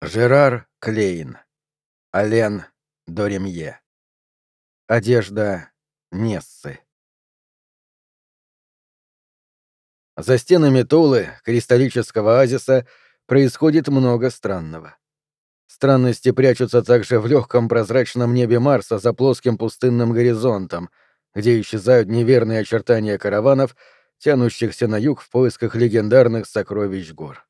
Жерар Клейн. Ален Доремье. Одежда Нессы. За стенами Тулы, кристаллического оазиса, происходит много странного. Странности прячутся также в легком прозрачном небе Марса за плоским пустынным горизонтом, где исчезают неверные очертания караванов, тянущихся на юг в поисках легендарных сокровищ гор.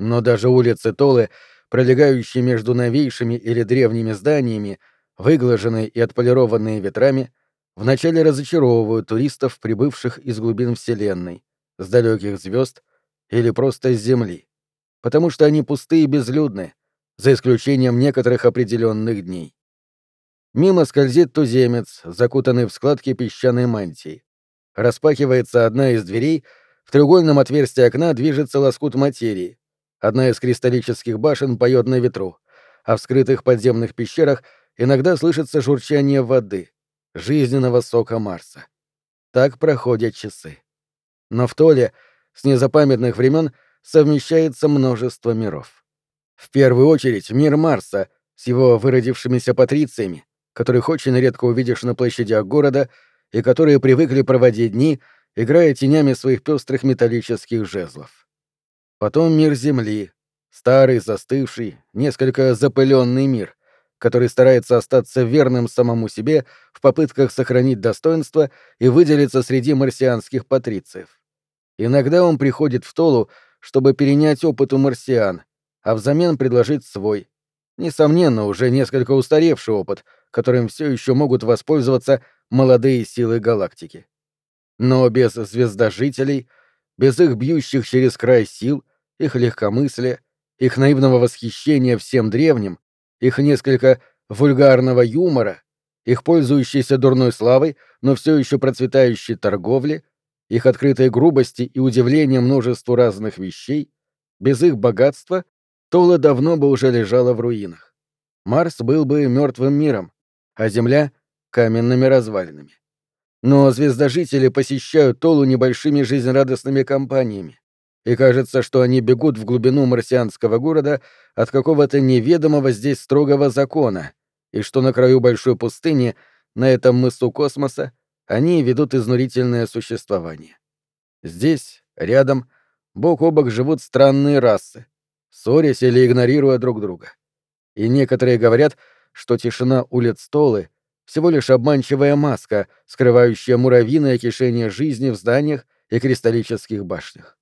Но даже улицы Толы — пролегающие между новейшими или древними зданиями, выглаженные и отполированные ветрами, вначале разочаровывают туристов, прибывших из глубин Вселенной, с далеких звезд или просто с Земли, потому что они пустые и безлюдны, за исключением некоторых определенных дней. Мимо скользит туземец, закутанный в складки песчаной мантии. Распахивается одна из дверей, в треугольном отверстии окна движется лоскут материи, Одна из кристаллических башен поет на ветру, а в скрытых подземных пещерах иногда слышится журчание воды, жизненного сока Марса. Так проходят часы. Но в Толе с незапамятных времен совмещается множество миров. В первую очередь мир Марса с его выродившимися патрициями, которых очень редко увидишь на площадях города и которые привыкли проводить дни, играя тенями своих пестрых металлических жезлов. Потом мир Земли, старый, застывший, несколько запыленный мир, который старается остаться верным самому себе в попытках сохранить достоинство и выделиться среди марсианских патрициев. Иногда он приходит в Толу, чтобы перенять опыт у марсиан, а взамен предложить свой. Несомненно, уже несколько устаревший опыт, которым все еще могут воспользоваться молодые силы галактики. Но без звездожителей, без их бьющих через край сил, их легкомыслия, их наивного восхищения всем древним, их несколько вульгарного юмора, их пользующейся дурной славой, но все еще процветающей торговли, их открытой грубости и удивления множеству разных вещей, без их богатства Тола давно бы уже лежала в руинах. Марс был бы мертвым миром, а Земля — каменными развалинами. Но звездожители посещают Толу небольшими жизнерадостными компаниями и кажется, что они бегут в глубину марсианского города от какого-то неведомого здесь строгого закона, и что на краю большой пустыни, на этом мысу космоса, они ведут изнурительное существование. Здесь, рядом, бок о бок живут странные расы, ссорясь или игнорируя друг друга. И некоторые говорят, что тишина улиц Толы — всего лишь обманчивая маска, скрывающая муравьиное кишение жизни в зданиях и кристаллических башнях.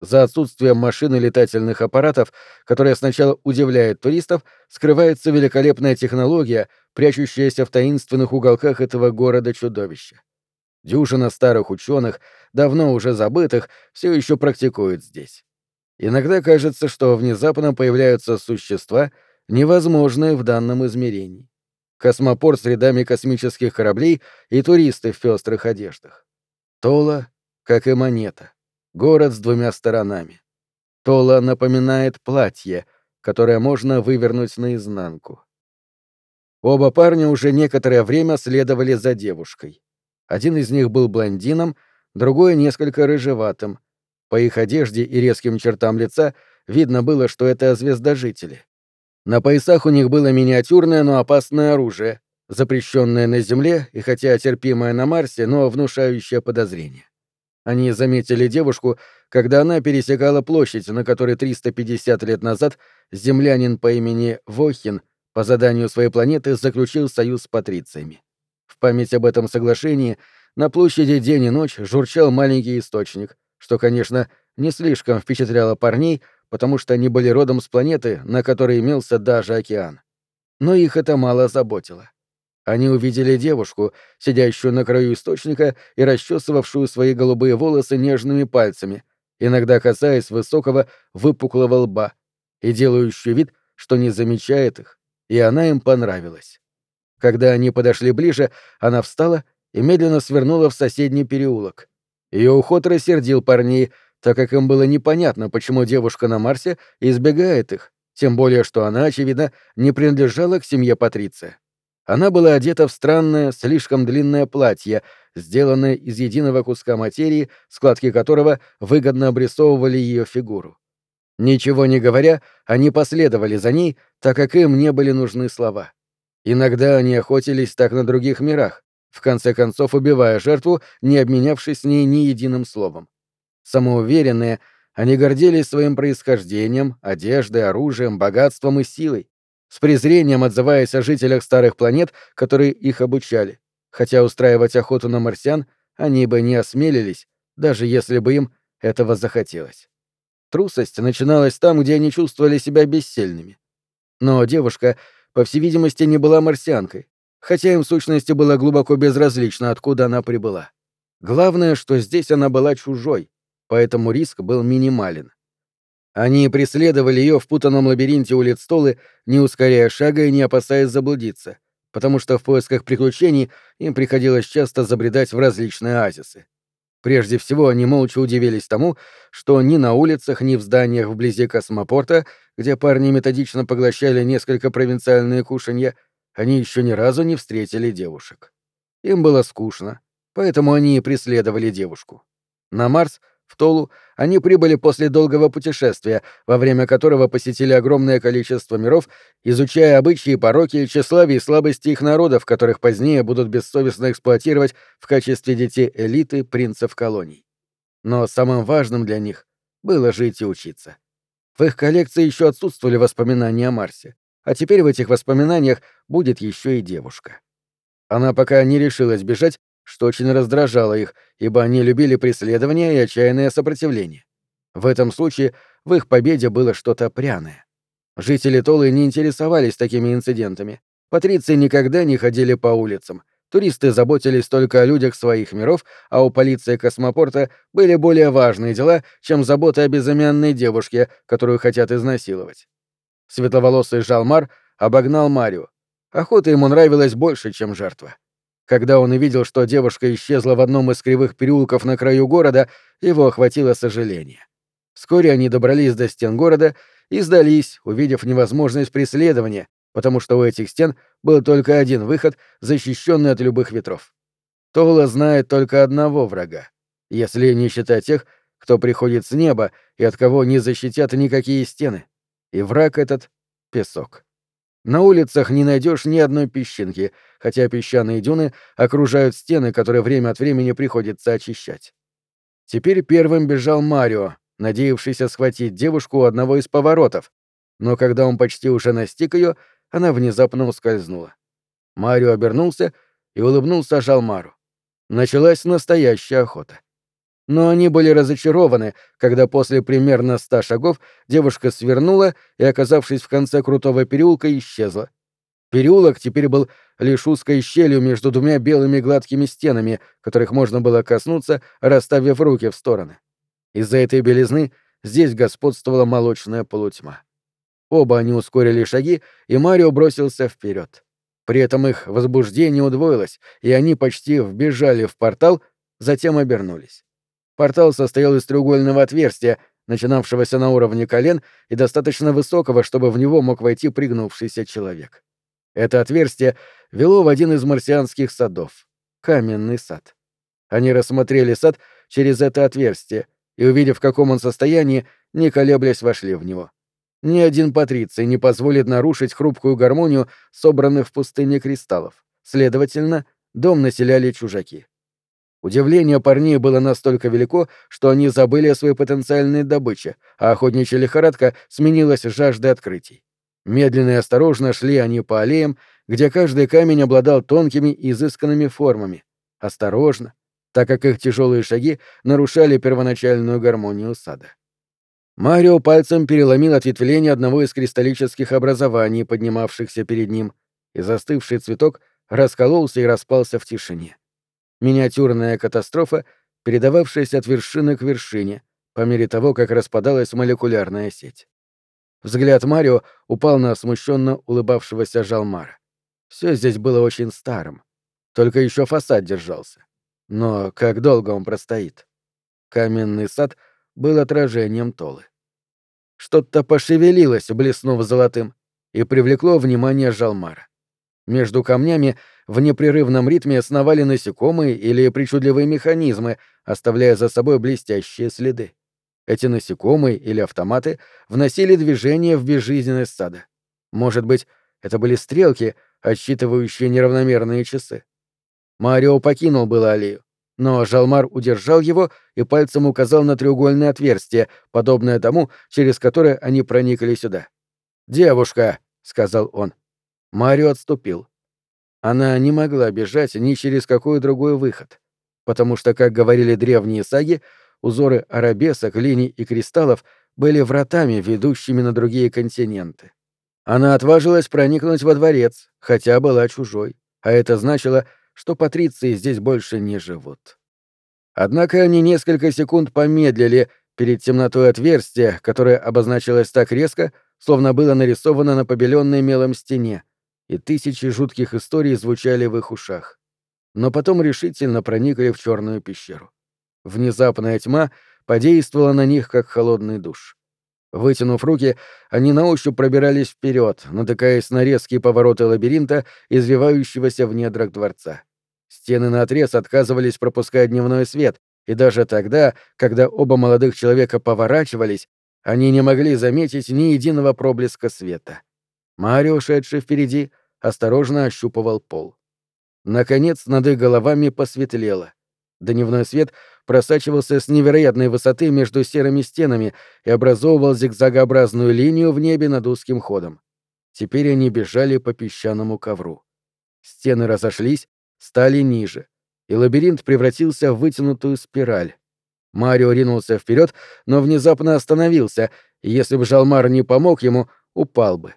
За отсутствием машин и летательных аппаратов, которая сначала удивляет туристов, скрывается великолепная технология, прячущаяся в таинственных уголках этого города-чудовища. Дюжина старых ученых, давно уже забытых, все еще практикует здесь. Иногда кажется, что внезапно появляются существа, невозможные в данном измерении. Космопорт с рядами космических кораблей и туристы в пестрых одеждах. Тола, как и монета. Город с двумя сторонами. Тола напоминает платье, которое можно вывернуть наизнанку. Оба парня уже некоторое время следовали за девушкой. Один из них был блондином, другой — несколько рыжеватым. По их одежде и резким чертам лица видно было, что это звездожители. На поясах у них было миниатюрное, но опасное оружие, запрещенное на Земле и хотя терпимое на Марсе, но внушающее подозрение. Они заметили девушку, когда она пересекала площадь, на которой 350 лет назад землянин по имени Вохин по заданию своей планеты заключил союз с патрициями. В память об этом соглашении на площади день и ночь журчал маленький источник, что, конечно, не слишком впечатляло парней, потому что они были родом с планеты, на которой имелся даже океан. Но их это мало заботило. Они увидели девушку, сидящую на краю источника и расчесывавшую свои голубые волосы нежными пальцами, иногда касаясь высокого выпуклого лба, и делающую вид, что не замечает их, и она им понравилась. Когда они подошли ближе, она встала и медленно свернула в соседний переулок. Ее уход рассердил парней, так как им было непонятно, почему девушка на Марсе избегает их, тем более что она, очевидно, не принадлежала к семье Патриция. Она была одета в странное, слишком длинное платье, сделанное из единого куска материи, складки которого выгодно обрисовывали ее фигуру. Ничего не говоря, они последовали за ней, так как им не были нужны слова. Иногда они охотились так на других мирах, в конце концов убивая жертву, не обменявшись с ней ни единым словом. Самоуверенные, они гордились своим происхождением, одеждой, оружием, богатством и силой, с презрением отзываясь о жителях старых планет, которые их обучали, хотя устраивать охоту на марсиан они бы не осмелились, даже если бы им этого захотелось. Трусость начиналась там, где они чувствовали себя бессильными. Но девушка, по всей видимости, не была марсианкой, хотя им в сущности было глубоко безразлично, откуда она прибыла. Главное, что здесь она была чужой, поэтому риск был минимален. Они преследовали ее в путанном лабиринте улиц Толы, не ускоряя шага и не опасаясь заблудиться, потому что в поисках приключений им приходилось часто забредать в различные оазисы. Прежде всего, они молча удивились тому, что ни на улицах, ни в зданиях вблизи космопорта, где парни методично поглощали несколько провинциальные кушанья, они еще ни разу не встретили девушек. Им было скучно, поэтому они и преследовали девушку. На Марс, в Толу, они прибыли после долгого путешествия, во время которого посетили огромное количество миров, изучая обычаи, пороки, тщеславие и слабости их народов, которых позднее будут бессовестно эксплуатировать в качестве детей элиты принцев колоний. Но самым важным для них было жить и учиться. В их коллекции еще отсутствовали воспоминания о Марсе, а теперь в этих воспоминаниях будет еще и девушка. Она пока не решилась бежать, что очень раздражало их, ибо они любили преследование и отчаянное сопротивление. В этом случае в их победе было что-то пряное. Жители Толы не интересовались такими инцидентами. Патриции никогда не ходили по улицам. Туристы заботились только о людях своих миров, а у полиции космопорта были более важные дела, чем забота о безымянной девушке, которую хотят изнасиловать. Светловолосый Жалмар обогнал Марию. Охота ему нравилась больше, чем жертва. Когда он увидел, что девушка исчезла в одном из кривых переулков на краю города, его охватило сожаление. Вскоре они добрались до стен города и сдались, увидев невозможность преследования, потому что у этих стен был только один выход, защищенный от любых ветров. Тола знает только одного врага, если не считать тех, кто приходит с неба и от кого не защитят никакие стены и враг этот — песок. На улицах не найдешь ни одной песчинки, хотя песчаные дюны окружают стены, которые время от времени приходится очищать. Теперь первым бежал Марио, надеявшийся схватить девушку у одного из поворотов, но когда он почти уже настиг ее, она внезапно ускользнула. Марио обернулся и улыбнулся Жалмару. Началась настоящая охота. Но они были разочарованы, когда после примерно ста шагов девушка свернула и, оказавшись в конце крутого переулка, исчезла. Переулок теперь был лишь узкой щелью между двумя белыми гладкими стенами, которых можно было коснуться, расставив руки в стороны. Из-за этой белизны здесь господствовала молочная полутьма. Оба они ускорили шаги, и Марио бросился вперед. При этом их возбуждение удвоилось, и они почти вбежали в портал, затем обернулись. Портал состоял из треугольного отверстия, начинавшегося на уровне колен и достаточно высокого, чтобы в него мог войти пригнувшийся человек. Это отверстие вело в один из марсианских садов — каменный сад. Они рассмотрели сад через это отверстие и, увидев, в каком он состоянии, не колеблясь, вошли в него. Ни один патриций не позволит нарушить хрупкую гармонию собранных в пустыне кристаллов. Следовательно, дом населяли чужаки. Удивление парней было настолько велико, что они забыли о своей потенциальной добыче, а охотничья лихорадка сменилась жаждой открытий. Медленно и осторожно шли они по аллеям, где каждый камень обладал тонкими и изысканными формами. Осторожно, так как их тяжелые шаги нарушали первоначальную гармонию сада. Марио пальцем переломил ответвление одного из кристаллических образований, поднимавшихся перед ним, и застывший цветок раскололся и распался в тишине миниатюрная катастрофа, передававшаяся от вершины к вершине, по мере того, как распадалась молекулярная сеть. Взгляд Марио упал на смущенно улыбавшегося Жалмара. Все здесь было очень старым. Только еще фасад держался. Но как долго он простоит? Каменный сад был отражением Толы. Что-то пошевелилось, блеснув золотым, и привлекло внимание Жалмара. Между камнями в непрерывном ритме сновали насекомые или причудливые механизмы, оставляя за собой блестящие следы. Эти насекомые или автоматы вносили движение в безжизненность сада. Может быть, это были стрелки, отсчитывающие неравномерные часы. Марио покинул было аллею, но Жалмар удержал его и пальцем указал на треугольное отверстие, подобное тому, через которое они проникли сюда. «Девушка», — сказал он. Марио отступил. Она не могла бежать ни через какой другой выход, потому что, как говорили древние саги, узоры арабесок, линий и кристаллов были вратами, ведущими на другие континенты. Она отважилась проникнуть во дворец, хотя была чужой, а это значило, что патриции здесь больше не живут. Однако они несколько секунд помедлили перед темнотой отверстия, которое обозначилось так резко, словно было нарисовано на побеленной мелом стене, и тысячи жутких историй звучали в их ушах. Но потом решительно проникли в черную пещеру. Внезапная тьма подействовала на них, как холодный душ. Вытянув руки, они на ощупь пробирались вперед, натыкаясь на резкие повороты лабиринта, извивающегося в недрах дворца. Стены наотрез отказывались пропускать дневной свет, и даже тогда, когда оба молодых человека поворачивались, они не могли заметить ни единого проблеска света. Марио, шедший впереди, осторожно ощупывал пол. Наконец, над их головами посветлело. Дневной свет просачивался с невероятной высоты между серыми стенами и образовывал зигзагообразную линию в небе над узким ходом. Теперь они бежали по песчаному ковру. Стены разошлись, стали ниже, и лабиринт превратился в вытянутую спираль. Марио ринулся вперед, но внезапно остановился, и если бы Жалмар не помог ему, упал бы.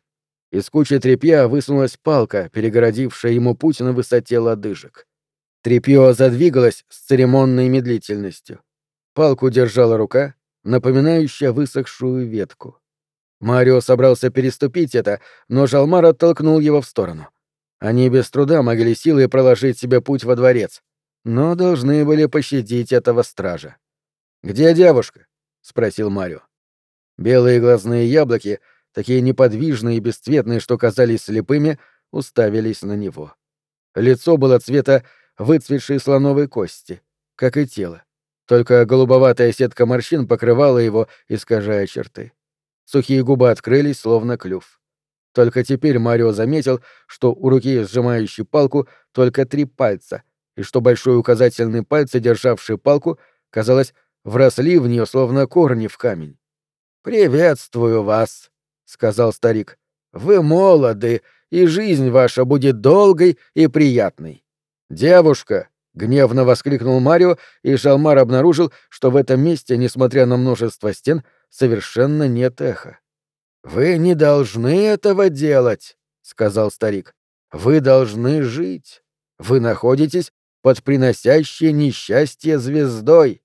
Из кучи тряпья высунулась палка, перегородившая ему путь на высоте лодыжек. Трепье задвигалось с церемонной медлительностью. Палку держала рука, напоминающая высохшую ветку. Марио собрался переступить это, но Жалмар оттолкнул его в сторону. Они без труда могли силой проложить себе путь во дворец, но должны были пощадить этого стража. «Где девушка?» — спросил Марио. Белые глазные яблоки, такие неподвижные и бесцветные, что казались слепыми, уставились на него. Лицо было цвета выцветшие слоновой кости, как и тело. Только голубоватая сетка морщин покрывала его, искажая черты. Сухие губы открылись, словно клюв. Только теперь Марио заметил, что у руки, сжимающей палку, только три пальца, и что большой указательный пальцы, державший палку, казалось, вросли в нее, словно корни в камень. «Приветствую вас», — сказал старик. «Вы молоды, и жизнь ваша будет долгой и приятной. «Девушка!» — гневно воскликнул Марио, и Шалмар обнаружил, что в этом месте, несмотря на множество стен, совершенно нет эха. «Вы не должны этого делать», — сказал старик. «Вы должны жить. Вы находитесь под приносящей несчастье звездой».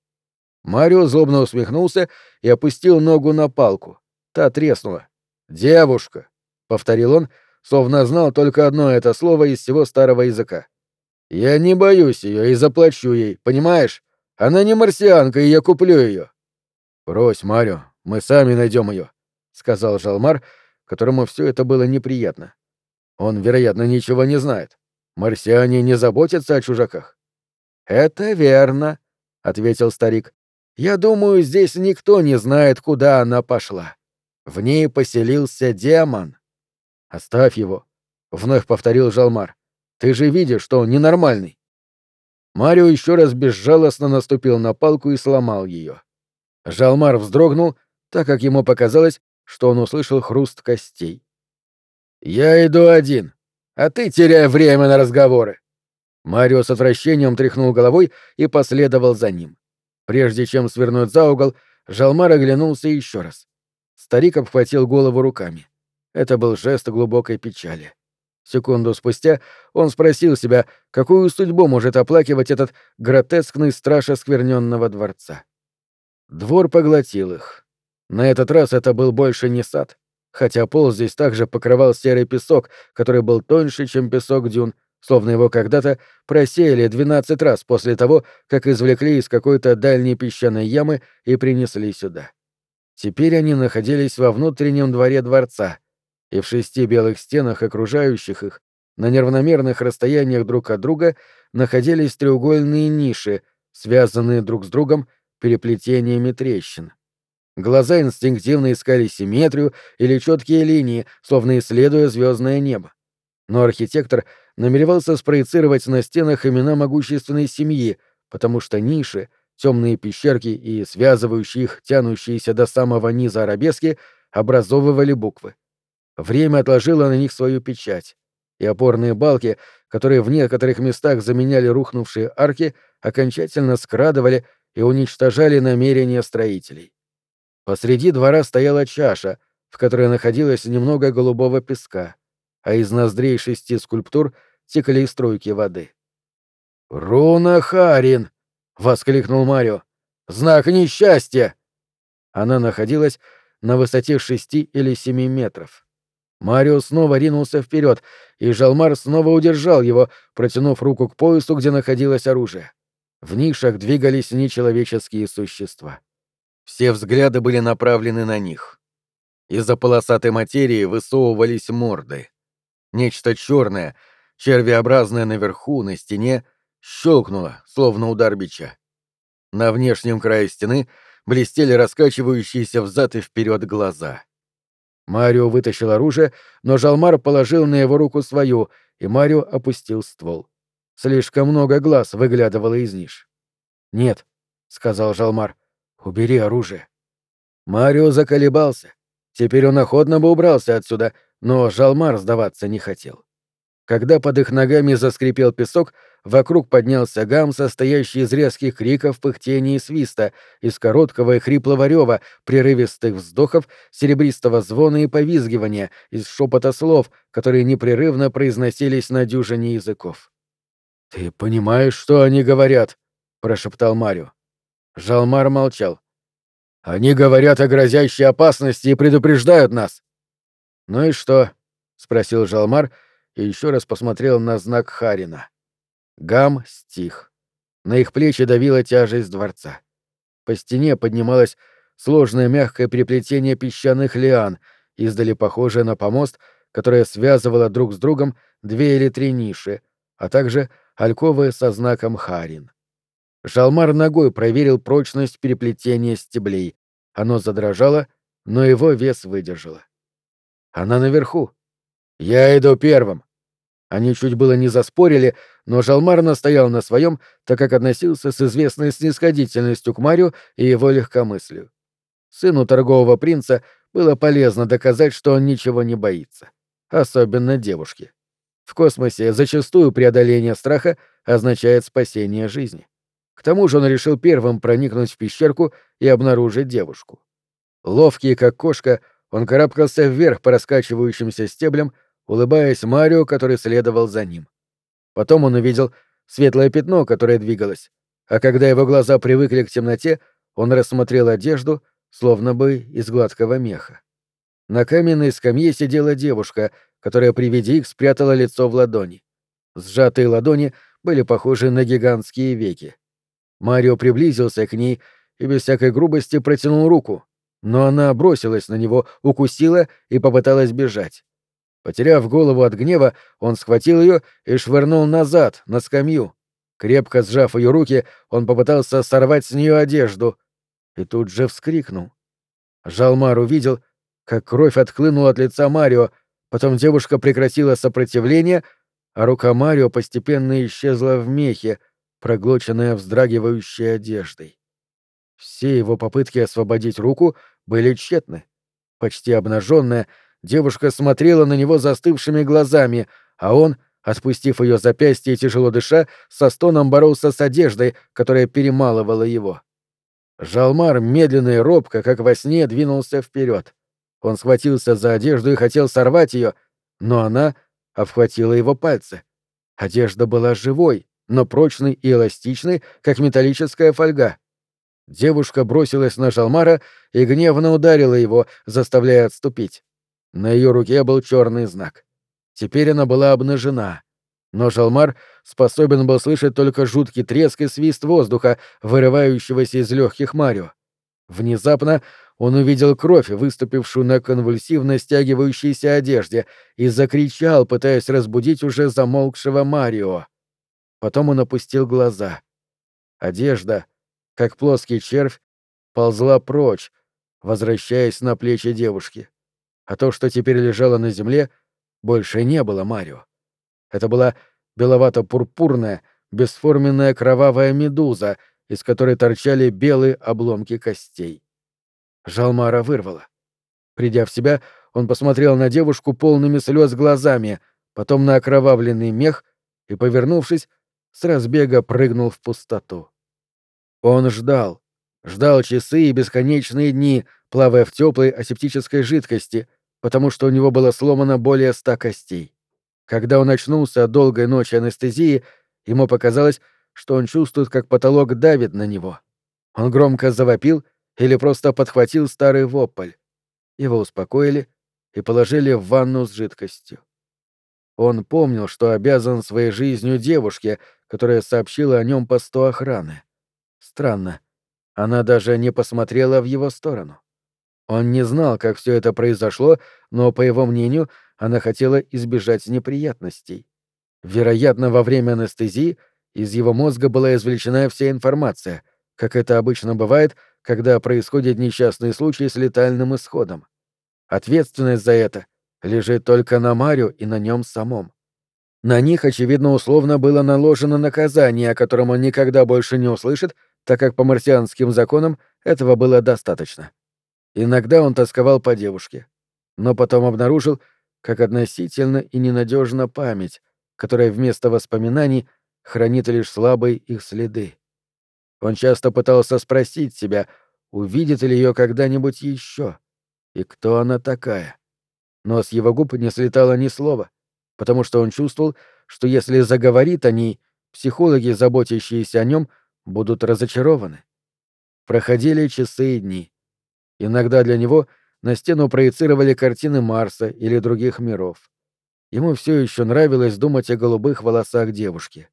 Марио злобно усмехнулся и опустил ногу на палку. Та треснула. «Девушка», — повторил он, словно знал только одно это слово из всего старого языка. Я не боюсь ее и заплачу ей, понимаешь? Она не марсианка, и я куплю ее. Брось, Марио, мы сами найдем ее, сказал Жалмар, которому все это было неприятно. Он, вероятно, ничего не знает. Марсиане не заботятся о чужаках. Это верно, ответил старик. Я думаю, здесь никто не знает, куда она пошла. В ней поселился демон. Оставь его, вновь повторил Жалмар. Ты же видишь, что он ненормальный. Марио еще раз безжалостно наступил на палку и сломал ее. Жалмар вздрогнул, так как ему показалось, что он услышал хруст костей. «Я иду один, а ты теряй время на разговоры!» Марио с отвращением тряхнул головой и последовал за ним. Прежде чем свернуть за угол, Жалмар оглянулся еще раз. Старик обхватил голову руками. Это был жест глубокой печали. Секунду спустя он спросил себя, какую судьбу может оплакивать этот гротескный страж оскверненного дворца. Двор поглотил их. На этот раз это был больше не сад, хотя пол здесь также покрывал серый песок, который был тоньше, чем песок дюн, словно его когда-то просеяли двенадцать раз после того, как извлекли из какой-то дальней песчаной ямы и принесли сюда. Теперь они находились во внутреннем дворе дворца — и в шести белых стенах, окружающих их, на неравномерных расстояниях друг от друга находились треугольные ниши, связанные друг с другом переплетениями трещин. Глаза инстинктивно искали симметрию или четкие линии, словно исследуя звездное небо. Но архитектор намеревался спроецировать на стенах имена могущественной семьи, потому что ниши, темные пещерки и связывающие их, тянущиеся до самого низа арабески, образовывали буквы. Время отложило на них свою печать, и опорные балки, которые в некоторых местах заменяли рухнувшие арки, окончательно скрадывали и уничтожали намерения строителей. Посреди двора стояла чаша, в которой находилось немного голубого песка, а из ноздрей шести скульптур текли струйки воды. «Руна Харин!» — воскликнул Марио. «Знак несчастья!» Она находилась на высоте шести или семи метров. Марио снова ринулся вперед, и Жалмар снова удержал его, протянув руку к поясу, где находилось оружие. В нишах двигались нечеловеческие существа. Все взгляды были направлены на них. Из-за полосатой материи высовывались морды. Нечто черное, червеобразное наверху, на стене, щелкнуло, словно удар бича. На внешнем крае стены блестели раскачивающиеся взад и вперед глаза. Марио вытащил оружие, но Жалмар положил на его руку свою, и Марио опустил ствол. Слишком много глаз выглядывало из ниш. «Нет», — сказал Жалмар, Убери оружие. Марио заколебался. Теперь он охотно бы убрался отсюда, но Жалмар сдаваться не хотел. Когда под их ногами заскрипел песок, вокруг поднялся гам, состоящий из резких криков, пыхтения и свиста, из короткого и хриплого рева, прерывистых вздохов, серебристого звона и повизгивания, из шепота слов, которые непрерывно произносились на дюжине языков. «Ты понимаешь, что они говорят?» — прошептал Марио. Жалмар молчал. «Они говорят о грозящей опасности и предупреждают нас». «Ну и что?» — спросил Жалмар и еще раз посмотрел на знак Харина. Гам стих. На их плечи давила тяжесть дворца. По стене поднималось сложное мягкое переплетение песчаных лиан, издали похожее на помост, которое связывало друг с другом две или три ниши, а также альковые со знаком Харин. Жалмар ногой проверил прочность переплетения стеблей. Оно задрожало, но его вес выдержало. Она наверху. Я иду первым. Они чуть было не заспорили, но Жалмар настоял на своем, так как относился с известной снисходительностью к Марию и его легкомыслию. Сыну торгового принца было полезно доказать, что он ничего не боится. Особенно девушке. В космосе зачастую преодоление страха означает спасение жизни. К тому же он решил первым проникнуть в пещерку и обнаружить девушку. Ловкий, как кошка, он карабкался вверх по раскачивающимся стеблям, улыбаясь Марио, который следовал за ним. Потом он увидел светлое пятно, которое двигалось, а когда его глаза привыкли к темноте, он рассмотрел одежду, словно бы из гладкого меха. На каменной скамье сидела девушка, которая при виде их спрятала лицо в ладони. Сжатые ладони были похожи на гигантские веки. Марио приблизился к ней и без всякой грубости протянул руку, но она бросилась на него, укусила и попыталась бежать. Потеряв голову от гнева, он схватил ее и швырнул назад, на скамью. Крепко сжав ее руки, он попытался сорвать с нее одежду и тут же вскрикнул. Жалмар увидел, как кровь отхлынула от лица Марио, потом девушка прекратила сопротивление, а рука Марио постепенно исчезла в мехе, проглоченная вздрагивающей одеждой. Все его попытки освободить руку были тщетны. Почти обнаженная, девушка смотрела на него застывшими глазами, а он, отпустив ее запястье и тяжело дыша, со стоном боролся с одеждой, которая перемалывала его. Жалмар медленно и робко, как во сне, двинулся вперед. Он схватился за одежду и хотел сорвать ее, но она обхватила его пальцы. Одежда была живой, но прочный и эластичный, как металлическая фольга. Девушка бросилась на Жалмара и гневно ударила его, заставляя отступить. На ее руке был черный знак. Теперь она была обнажена. Но Жалмар способен был слышать только жуткий треск и свист воздуха, вырывающегося из легких Марио. Внезапно он увидел кровь, выступившую на конвульсивно стягивающейся одежде, и закричал, пытаясь разбудить уже замолкшего Марио. Потом он опустил глаза. Одежда, как плоский червь, ползла прочь, возвращаясь на плечи девушки. А то, что теперь лежало на земле, больше не было Марио. Это была беловато-пурпурная, бесформенная кровавая медуза, из которой торчали белые обломки костей. Жалмара вырвала. Придя в себя, он посмотрел на девушку полными слез глазами, потом на окровавленный мех и, повернувшись, с разбега прыгнул в пустоту. Он ждал, ждал часы и бесконечные дни, плавая в теплой асептической жидкости, потому что у него было сломано более ста костей. Когда он очнулся от долгой ночи анестезии, ему показалось, что он чувствует, как потолок давит на него. Он громко завопил или просто подхватил старый вопль. Его успокоили и положили в ванну с жидкостью. Он помнил, что обязан своей жизнью девушке, которая сообщила о нем посту охраны. Странно, она даже не посмотрела в его сторону. Он не знал, как все это произошло, но, по его мнению, она хотела избежать неприятностей. Вероятно, во время анестезии из его мозга была извлечена вся информация, как это обычно бывает, когда происходит несчастный случай с летальным исходом. Ответственность за это лежит только на Марию и на нем самом. На них, очевидно, условно было наложено наказание, о котором он никогда больше не услышит, так как по марсианским законам этого было достаточно. Иногда он тосковал по девушке, но потом обнаружил, как относительно и ненадежна память, которая вместо воспоминаний хранит лишь слабые их следы. Он часто пытался спросить себя, увидит ли ее когда-нибудь еще, и кто она такая. Но с его губ не слетало ни слова, потому что он чувствовал, что если заговорит о ней, психологи, заботящиеся о нем, будут разочарованы. Проходили часы и дни. Иногда для него на стену проецировали картины Марса или других миров. Ему все еще нравилось думать о голубых волосах девушки.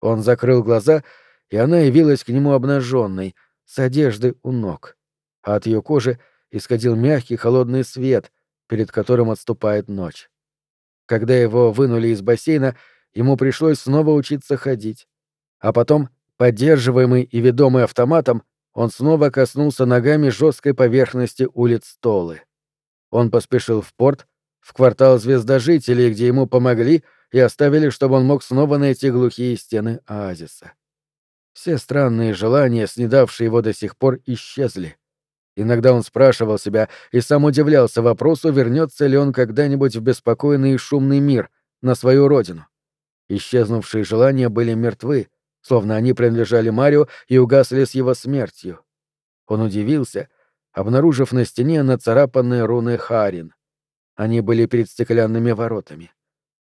Он закрыл глаза, и она явилась к нему обнаженной, с одеждой у ног. А от ее кожи исходил мягкий холодный свет, перед которым отступает ночь. Когда его вынули из бассейна, ему пришлось снова учиться ходить. А потом, поддерживаемый и ведомый автоматом, он снова коснулся ногами жесткой поверхности улиц Толы. Он поспешил в порт, в квартал звездожителей, где ему помогли и оставили, чтобы он мог снова найти глухие стены оазиса. Все странные желания, снедавшие его до сих пор, исчезли. Иногда он спрашивал себя и сам удивлялся вопросу, вернется ли он когда-нибудь в беспокойный и шумный мир, на свою родину. Исчезнувшие желания были мертвы, словно они принадлежали Марио и угасли с его смертью. Он удивился, обнаружив на стене нацарапанные руны Харин. Они были перед стеклянными воротами.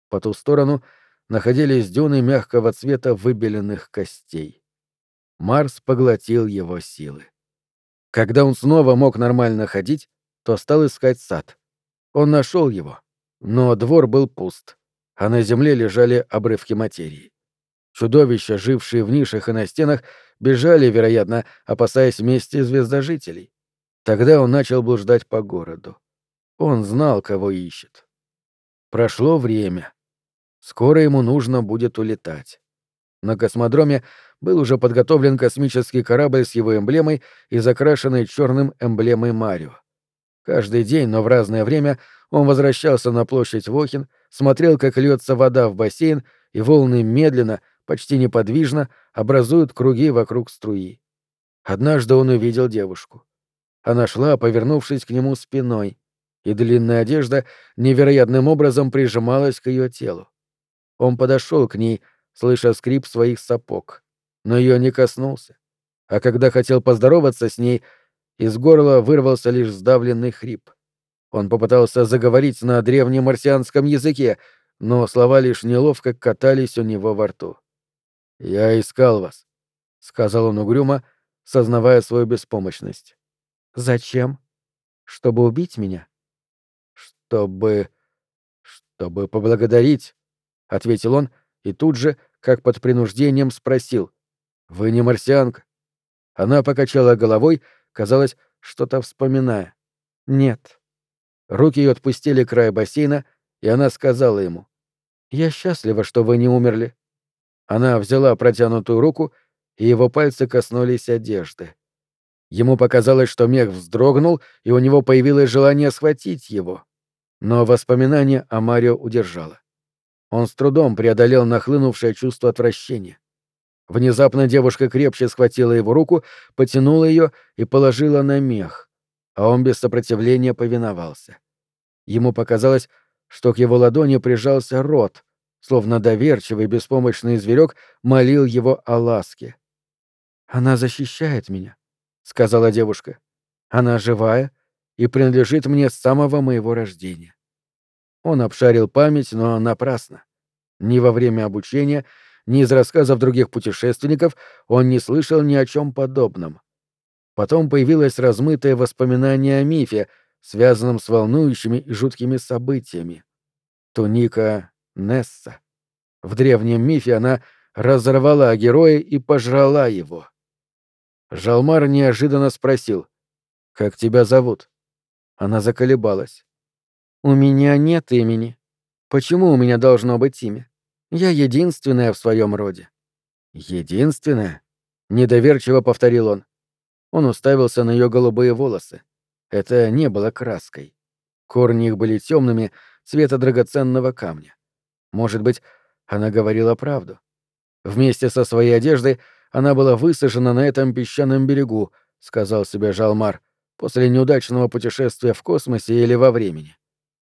По ту сторону находились дюны мягкого цвета выбеленных костей. Марс поглотил его силы. Когда он снова мог нормально ходить, то стал искать сад. Он нашел его, но двор был пуст, а на земле лежали обрывки материи. Чудовища, жившие в нишах и на стенах, бежали, вероятно, опасаясь мести звездожителей. Тогда он начал блуждать по городу. Он знал, кого ищет. Прошло время. Скоро ему нужно будет улетать. На космодроме был уже подготовлен космический корабль с его эмблемой и закрашенной черным эмблемой Марио. Каждый день, но в разное время, он возвращался на площадь Вохин, смотрел, как льется вода в бассейн, и волны медленно, почти неподвижно, образуют круги вокруг струи. Однажды он увидел девушку. Она шла, повернувшись к нему спиной, и длинная одежда невероятным образом прижималась к ее телу. Он подошел к ней, слыша скрип своих сапог, но ее не коснулся. А когда хотел поздороваться с ней, из горла вырвался лишь сдавленный хрип. Он попытался заговорить на древнем марсианском языке, но слова лишь неловко катались у него во рту. «Я искал вас», — сказал он угрюмо, сознавая свою беспомощность. «Зачем? Чтобы убить меня?» «Чтобы... чтобы поблагодарить», — ответил он, и тут же, как под принуждением, спросил. «Вы не марсианка?» Она покачала головой, казалось, что-то вспоминая. «Нет». Руки ее отпустили край бассейна, и она сказала ему. «Я счастлива, что вы не умерли». Она взяла протянутую руку, и его пальцы коснулись одежды. Ему показалось, что мех вздрогнул, и у него появилось желание схватить его. Но воспоминание о Марио удержало. Он с трудом преодолел нахлынувшее чувство отвращения. Внезапно девушка крепче схватила его руку, потянула ее и положила на мех, а он без сопротивления повиновался. Ему показалось, что к его ладони прижался рот, словно доверчивый беспомощный зверек молил его о ласке. «Она защищает меня», — сказала девушка. «Она живая и принадлежит мне с самого моего рождения». Он обшарил память, но напрасно. Ни во время обучения, ни из рассказов других путешественников он не слышал ни о чем подобном. Потом появилось размытое воспоминание о мифе, связанном с волнующими и жуткими событиями. Туника Несса. В древнем мифе она разорвала героя и пожрала его. Жалмар неожиданно спросил, «Как тебя зовут?» Она заколебалась. «У меня нет имени. Почему у меня должно быть имя? Я единственная в своем роде». «Единственная?» — недоверчиво повторил он. Он уставился на ее голубые волосы. Это не было краской. Корни их были темными, цвета драгоценного камня. Может быть, она говорила правду. Вместе со своей одеждой она была высажена на этом песчаном берегу, сказал себе Жалмар, после неудачного путешествия в космосе или во времени.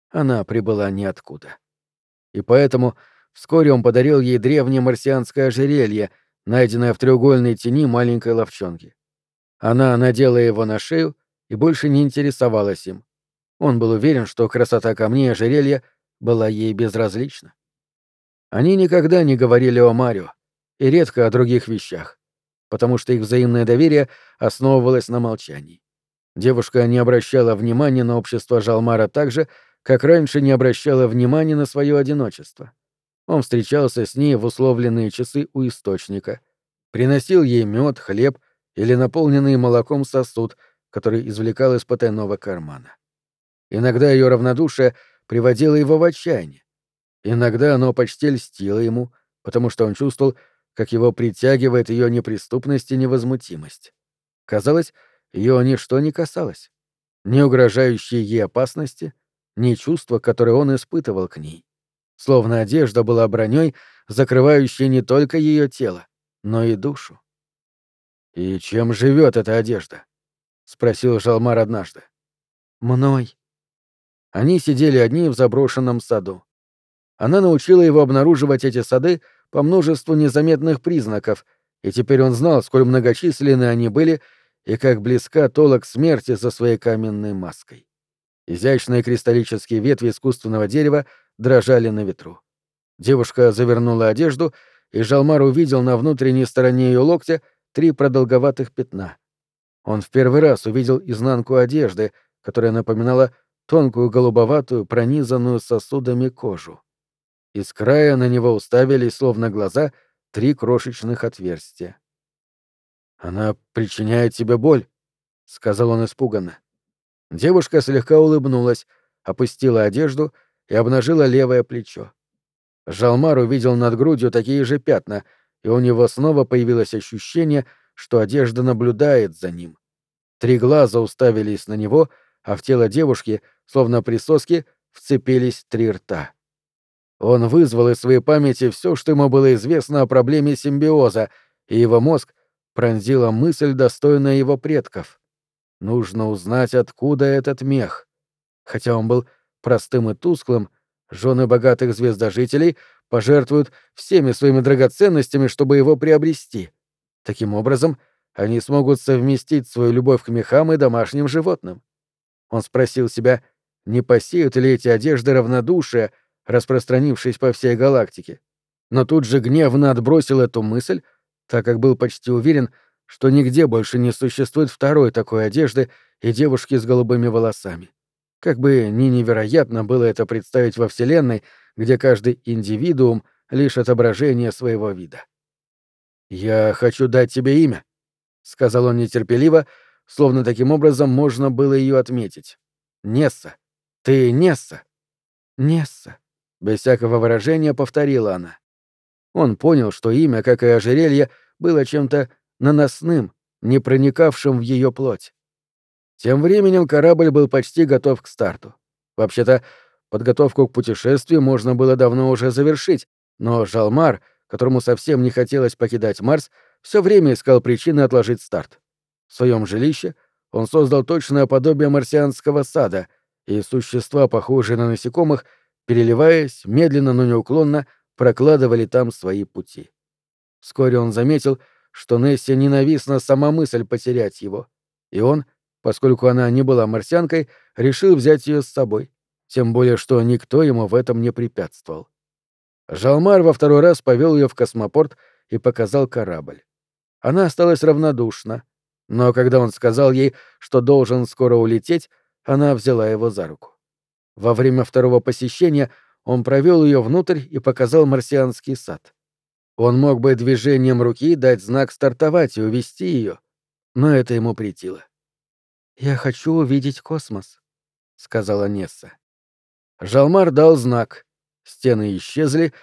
Она прибыла ниоткуда. И поэтому вскоре он подарил ей древнее марсианское ожерелье, найденное в треугольной тени маленькой ловчонки. Она надела его на шею и больше не интересовалась им. Он был уверен, что красота камней ожерелья была ей безразлична. Они никогда не говорили о Марио и редко о других вещах, потому что их взаимное доверие основывалось на молчании. Девушка не обращала внимания на общество Жалмара так же, как раньше не обращала внимания на свое одиночество. Он встречался с ней в условленные часы у источника, приносил ей мед, хлеб или наполненный молоком сосуд, который извлекал из потайного кармана. Иногда ее равнодушие приводило его в отчаяние. Иногда оно почти льстило ему, потому что он чувствовал, как его притягивает ее неприступность и невозмутимость. Казалось, ее ничто не касалось. Ни угрожающие ей опасности, ни чувства, которые он испытывал к ней. Словно одежда была броней, закрывающей не только ее тело, но и душу. «И чем живет эта одежда?» — спросил Жалмар однажды. «Мной». Они сидели одни в заброшенном саду. Она научила его обнаруживать эти сады по множеству незаметных признаков, и теперь он знал, сколь многочисленны они были и как близка Тола к смерти за своей каменной маской. Изящные кристаллические ветви искусственного дерева дрожали на ветру. Девушка завернула одежду, и Жалмар увидел на внутренней стороне ее локтя три продолговатых пятна. Он в первый раз увидел изнанку одежды, которая напоминала тонкую голубоватую, пронизанную сосудами кожу. Из края на него уставились, словно глаза, три крошечных отверстия. «Она причиняет тебе боль», — сказал он испуганно. Девушка слегка улыбнулась, опустила одежду и обнажила левое плечо. Жалмар увидел над грудью такие же пятна, и у него снова появилось ощущение, что одежда наблюдает за ним. Три глаза уставились на него, а в тело девушки, словно присоски, вцепились три рта. Он вызвал из своей памяти все, что ему было известно о проблеме симбиоза, и его мозг пронзила мысль, достойная его предков. Нужно узнать, откуда этот мех. Хотя он был простым и тусклым, жены богатых звездожителей пожертвуют всеми своими драгоценностями, чтобы его приобрести. Таким образом, они смогут совместить свою любовь к мехам и домашним животным. Он спросил себя, не посеют ли эти одежды равнодушия, распространившись по всей галактике. Но тут же гневно отбросил эту мысль, так как был почти уверен, что нигде больше не существует второй такой одежды и девушки с голубыми волосами. Как бы ни невероятно было это представить во Вселенной, где каждый индивидуум — лишь отображение своего вида. «Я хочу дать тебе имя», — сказал он нетерпеливо, словно таким образом можно было ее отметить. «Несса. Ты Несса». «Несса», — без всякого выражения повторила она. Он понял, что имя, как и ожерелье, было чем-то наносным, не проникавшим в ее плоть. Тем временем корабль был почти готов к старту. Вообще-то, подготовку к путешествию можно было давно уже завершить, но Жалмар, которому совсем не хотелось покидать Марс, все время искал причины отложить старт. В своем жилище он создал точное подобие марсианского сада, и существа, похожие на насекомых, переливаясь, медленно, но неуклонно, прокладывали там свои пути. Вскоре он заметил, что Нессе ненавистна сама мысль потерять его, и он, поскольку она не была марсианкой, решил взять ее с собой, тем более что никто ему в этом не препятствовал. Жалмар во второй раз повел ее в космопорт и показал корабль. Она осталась равнодушна, но когда он сказал ей, что должен скоро улететь, она взяла его за руку. Во время второго посещения он провел ее внутрь и показал марсианский сад. Он мог бы движением руки дать знак стартовать и увести ее, но это ему претило. «Я хочу увидеть космос», — сказала Несса. Жалмар дал знак. Стены исчезли,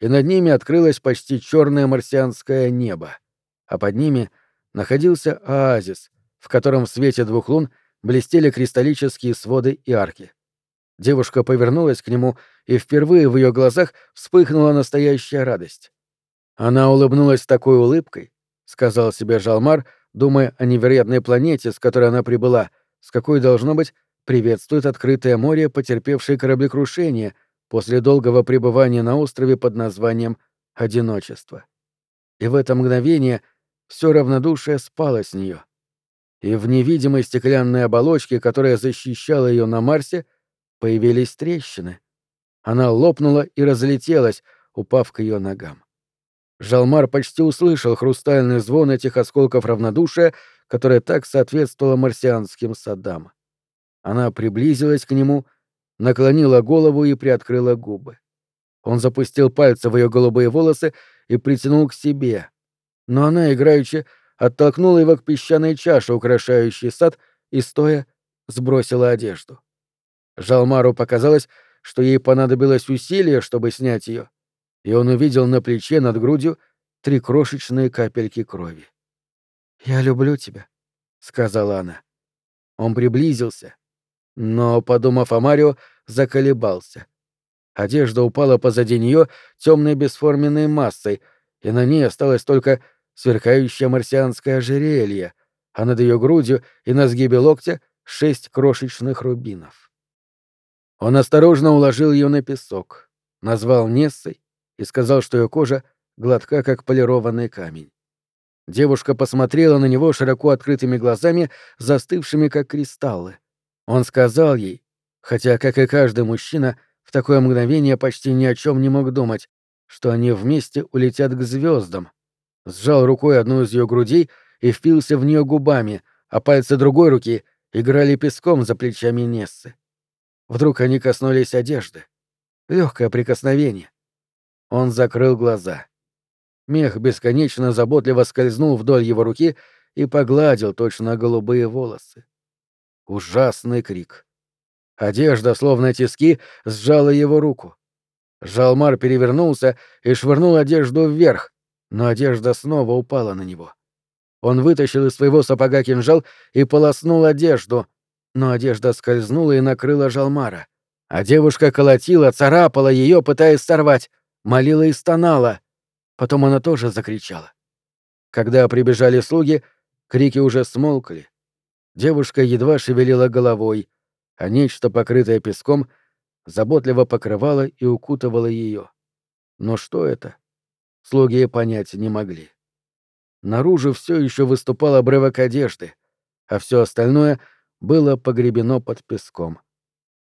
и над ними открылось почти черное марсианское небо, а под ними находился оазис, в котором в свете двух лун блестели кристаллические своды и арки. Девушка повернулась к нему, и впервые в ее глазах вспыхнула настоящая радость. Она улыбнулась такой улыбкой, сказал себе Жалмар, думая о невероятной планете, с которой она прибыла, с какой, должно быть, приветствует открытое море, потерпевшее кораблекрушение после долгого пребывания на острове под названием «Одиночество». И в это мгновение все равнодушие спало с нее. И в невидимой стеклянной оболочке, которая защищала ее на Марсе, появились трещины. Она лопнула и разлетелась, упав к ее ногам. Жалмар почти услышал хрустальный звон этих осколков равнодушия, которое так соответствовало марсианским садам. Она приблизилась к нему, наклонила голову и приоткрыла губы. Он запустил пальцы в ее голубые волосы и притянул к себе. Но она, играючи, оттолкнула его к песчаной чаше, украшающей сад, и, стоя, сбросила одежду. Жалмару показалось, что ей понадобилось усилие, чтобы снять ее, и он увидел на плече над грудью три крошечные капельки крови. «Я люблю тебя», — сказала она. Он приблизился, но, подумав о Марио, заколебался. Одежда упала позади нее темной бесформенной массой, и на ней осталось только сверкающее марсианское ожерелье, а над ее грудью и на сгибе локтя шесть крошечных рубинов. Он осторожно уложил ее на песок, назвал Нессой и сказал, что ее кожа гладка, как полированный камень. Девушка посмотрела на него широко открытыми глазами, застывшими, как кристаллы. Он сказал ей, хотя, как и каждый мужчина, в такое мгновение почти ни о чем не мог думать, что они вместе улетят к звездам. Сжал рукой одну из ее грудей и впился в нее губами, а пальцы другой руки играли песком за плечами Нессы. Вдруг они коснулись одежды. Легкое прикосновение. Он закрыл глаза. Мех бесконечно заботливо скользнул вдоль его руки и погладил точно голубые волосы. Ужасный крик. Одежда, словно тиски, сжала его руку. Жалмар перевернулся и швырнул одежду вверх, но одежда снова упала на него. Он вытащил из своего сапога кинжал и полоснул одежду, но одежда скользнула и накрыла Жалмара. А девушка колотила, царапала ее, пытаясь сорвать, молила и стонала. Потом она тоже закричала. Когда прибежали слуги, крики уже смолкли. Девушка едва шевелила головой, а нечто, покрытое песком, заботливо покрывало и укутывало ее. Но что это? Слуги понять не могли. Наружу все еще выступал обрывок одежды, а все остальное — было погребено под песком.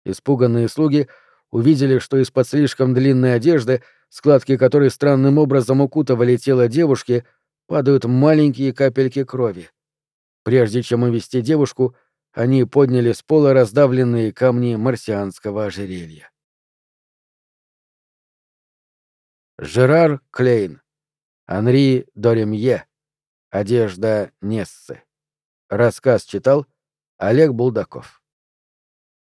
Испуганные слуги увидели, что из-под слишком длинной одежды, складки которой странным образом укутывали тело девушки, падают маленькие капельки крови. Прежде чем увести девушку, они подняли с пола раздавленные камни марсианского ожерелья. Жерар Клейн. Анри Доремье. Одежда Нессы. Рассказ читал Олег Булдаков